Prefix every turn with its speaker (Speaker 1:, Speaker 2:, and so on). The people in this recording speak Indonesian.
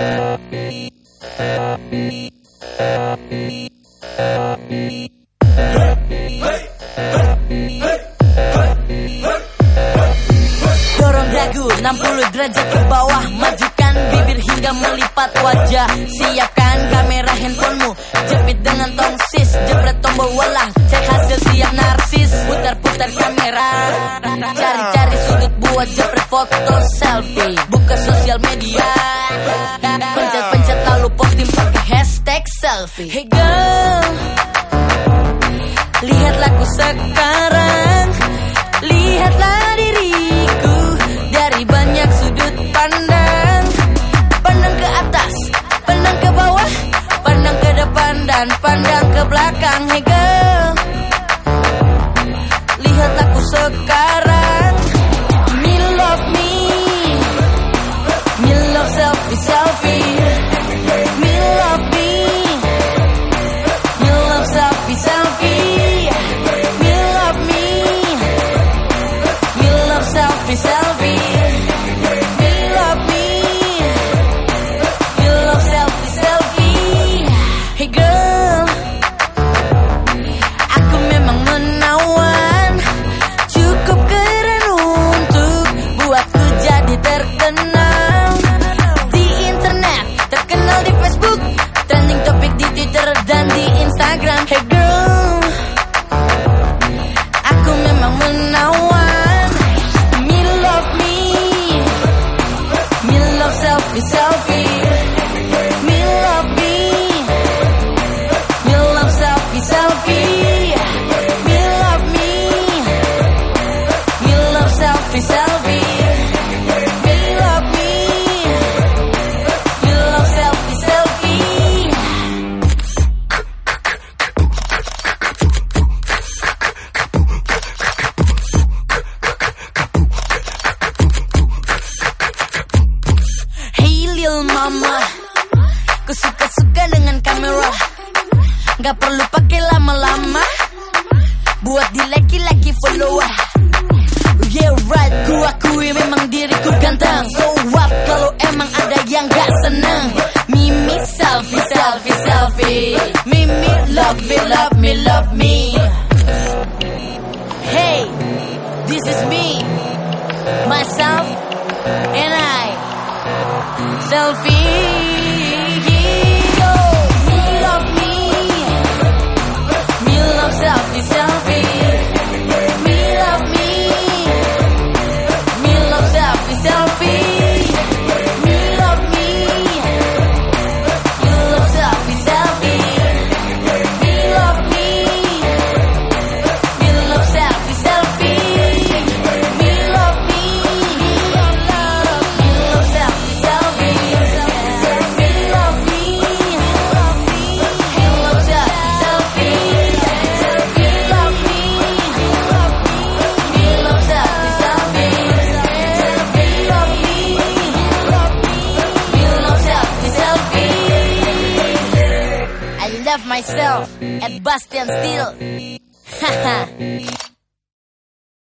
Speaker 1: Dorong dagu 60 derajat ke bawah. Majukan bibir hingga melipat wajah. Siapkan kamera handphonemu Jepit dengan tongsis. Jepret tombol walang Cek hasil siap narsis. Putar-putar kamera Cari-cari sudut buat jepret foto selfie Hey girl Lihatlah ku sekarang. Lihatlah diriku kamera. Gak perlu pakai lama-lama. Buat di laki-laki follower. Yeah right, ku akui memang diriku ganteng. So what kalau emang ada yang gak seneng? Mimi selfie, selfie, selfie. Mimi love me, love me, love me. Hey, this is me. Myself and I. Selfie love myself and bust them still. Haha.